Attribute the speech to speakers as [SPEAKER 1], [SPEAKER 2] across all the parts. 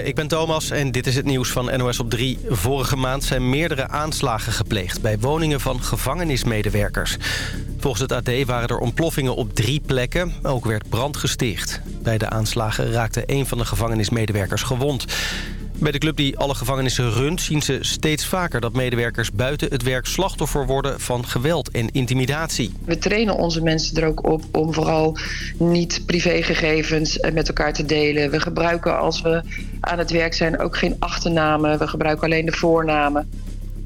[SPEAKER 1] Ik ben Thomas en dit is het nieuws van NOS op 3. Vorige maand zijn meerdere aanslagen gepleegd bij woningen van gevangenismedewerkers. Volgens het AD waren er ontploffingen op drie plekken. Ook werd brand gesticht. Bij de aanslagen raakte een van de gevangenismedewerkers gewond. Bij de club die alle gevangenissen runt zien ze steeds vaker dat medewerkers buiten het werk slachtoffer worden van geweld en intimidatie.
[SPEAKER 2] We trainen onze mensen er ook op om vooral niet privégegevens met elkaar te delen. We gebruiken als we aan het werk zijn ook geen achternamen. We gebruiken alleen de voornamen.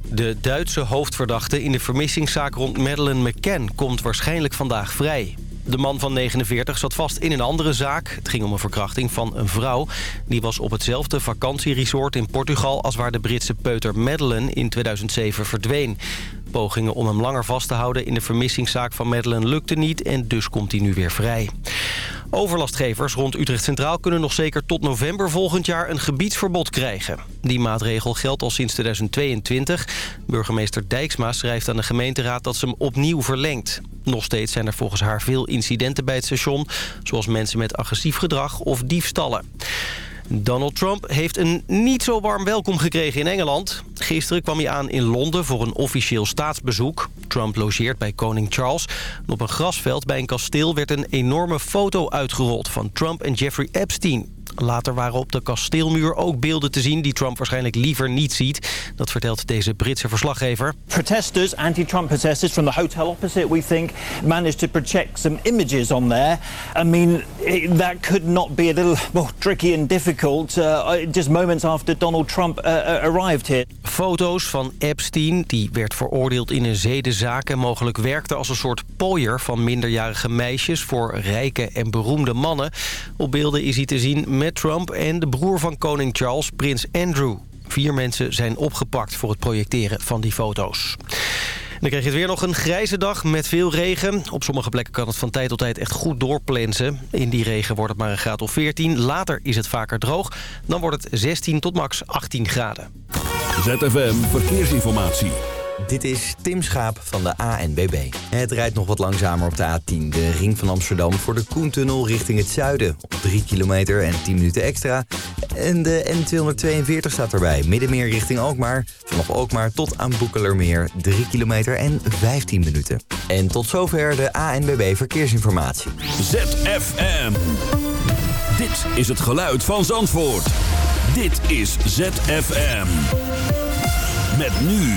[SPEAKER 1] De Duitse hoofdverdachte in de vermissingszaak rond Madeleine McCann komt waarschijnlijk vandaag vrij. De man van 49 zat vast in een andere zaak. Het ging om een verkrachting van een vrouw. Die was op hetzelfde vakantieresort in Portugal... als waar de Britse peuter Madeleine in 2007 verdween. Pogingen om hem langer vast te houden in de vermissingszaak van Madeleine lukte niet... en dus komt hij nu weer vrij. Overlastgevers rond Utrecht Centraal kunnen nog zeker tot november volgend jaar een gebiedsverbod krijgen. Die maatregel geldt al sinds 2022. Burgemeester Dijksma schrijft aan de gemeenteraad dat ze hem opnieuw verlengt. Nog steeds zijn er volgens haar veel incidenten bij het station... zoals mensen met agressief gedrag of diefstallen. Donald Trump heeft een niet zo warm welkom gekregen in Engeland. Gisteren kwam hij aan in Londen voor een officieel staatsbezoek. Trump logeert bij koning Charles. op een grasveld bij een kasteel werd een enorme foto uitgerold... van Trump en Jeffrey Epstein. Later waren op de kasteelmuur ook beelden te zien die Trump waarschijnlijk liever niet ziet. Dat vertelt deze Britse verslaggever.
[SPEAKER 3] Protesters, anti-Trump protesters from the hotel opposite, we think, managed to project some images on there. I mean, that could not be a little more tricky and difficult uh, just moments after Donald Trump uh, uh, arrived here.
[SPEAKER 1] Foto's van Epstein, die werd veroordeeld in een zedenzaak... en mogelijk werkte als een soort pooier van minderjarige meisjes... voor rijke en beroemde mannen. Op beelden is hij te zien Trump en de broer van koning Charles, prins Andrew. Vier mensen zijn opgepakt voor het projecteren van die foto's. Dan krijg je het weer nog een grijze dag met veel regen. Op sommige plekken kan het van tijd tot tijd echt goed doorplensen. In die regen wordt het maar een graad of 14. Later is het vaker droog. Dan wordt het 16 tot max 18 graden.
[SPEAKER 4] ZFM Verkeersinformatie.
[SPEAKER 5] Dit is Tim Schaap van de ANBB. Het rijdt nog wat langzamer op de A10, de ring van Amsterdam... voor de Koentunnel richting het zuiden. Op 3 kilometer en 10 minuten extra. En de N242 staat erbij, middenmeer richting Alkmaar. Vanaf Alkmaar tot aan Boekelermeer, 3 kilometer en 15 minuten. En tot zover de ANBB Verkeersinformatie.
[SPEAKER 4] ZFM. Dit is het geluid van Zandvoort. Dit is ZFM. Met nu...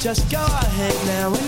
[SPEAKER 6] Just go ahead now.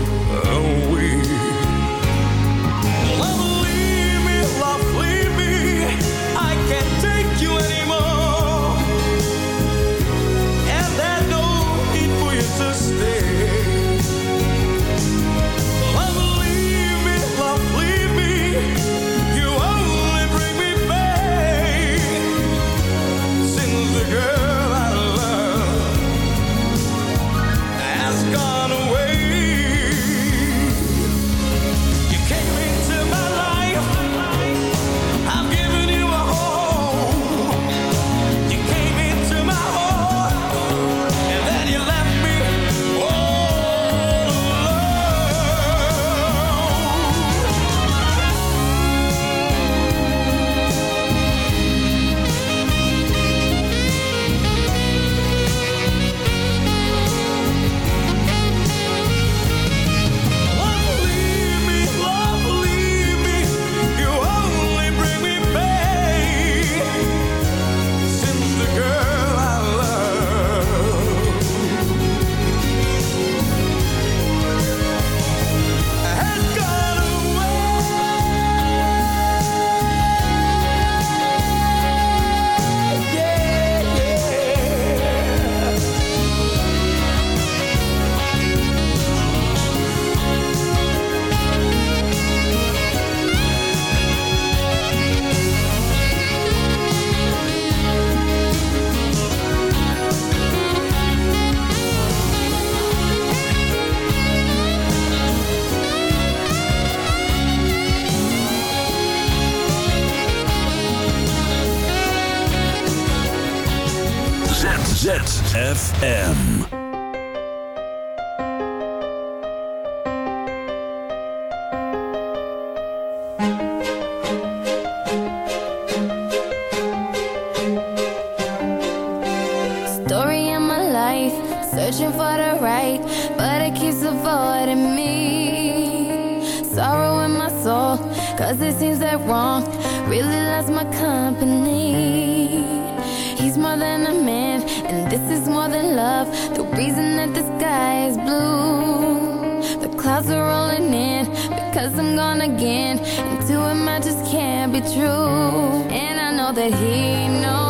[SPEAKER 7] true, and I know that he knows.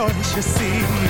[SPEAKER 7] don't
[SPEAKER 8] you see?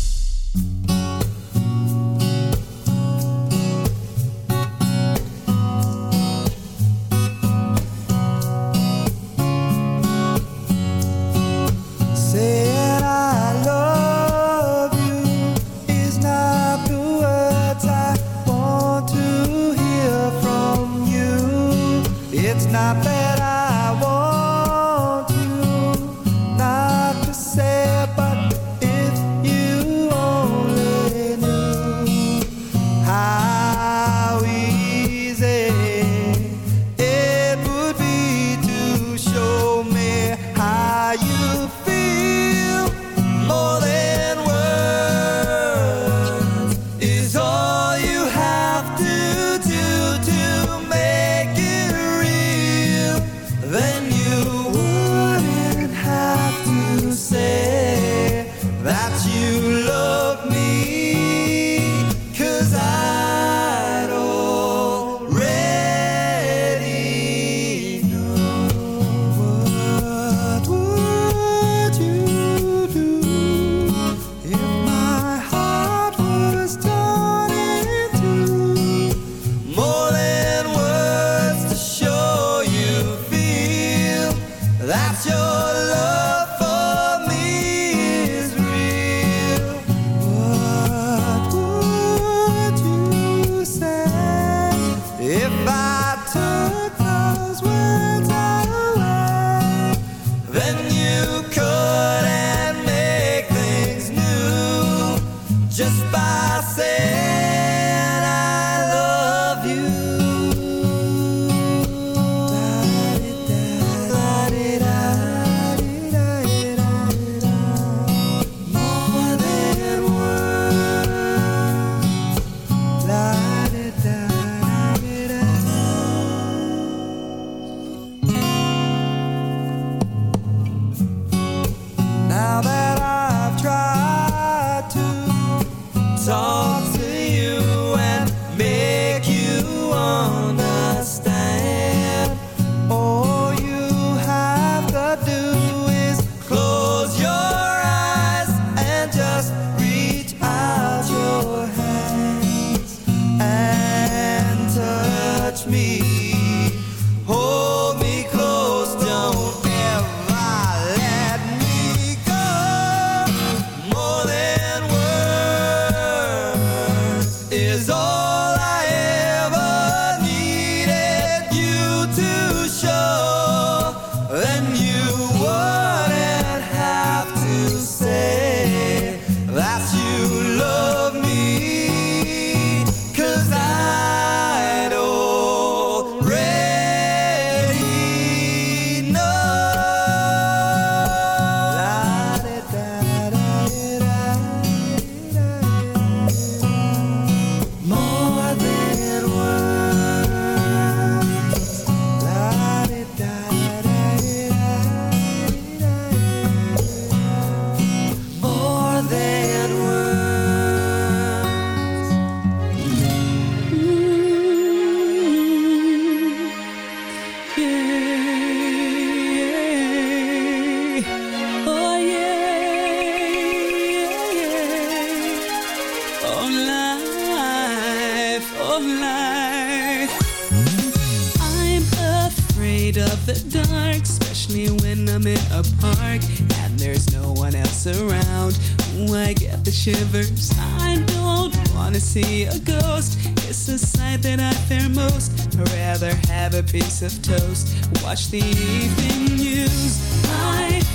[SPEAKER 6] The
[SPEAKER 9] evening news. Life,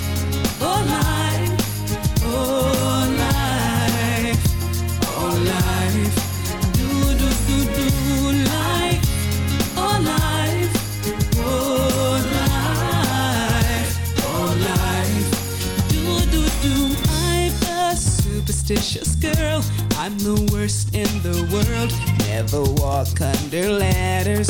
[SPEAKER 9] life, life, life. Do do do do life, life, oh life, life. Do do do. I'm a superstitious girl. I'm the worst in the world. Never walk under ladders.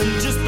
[SPEAKER 10] and just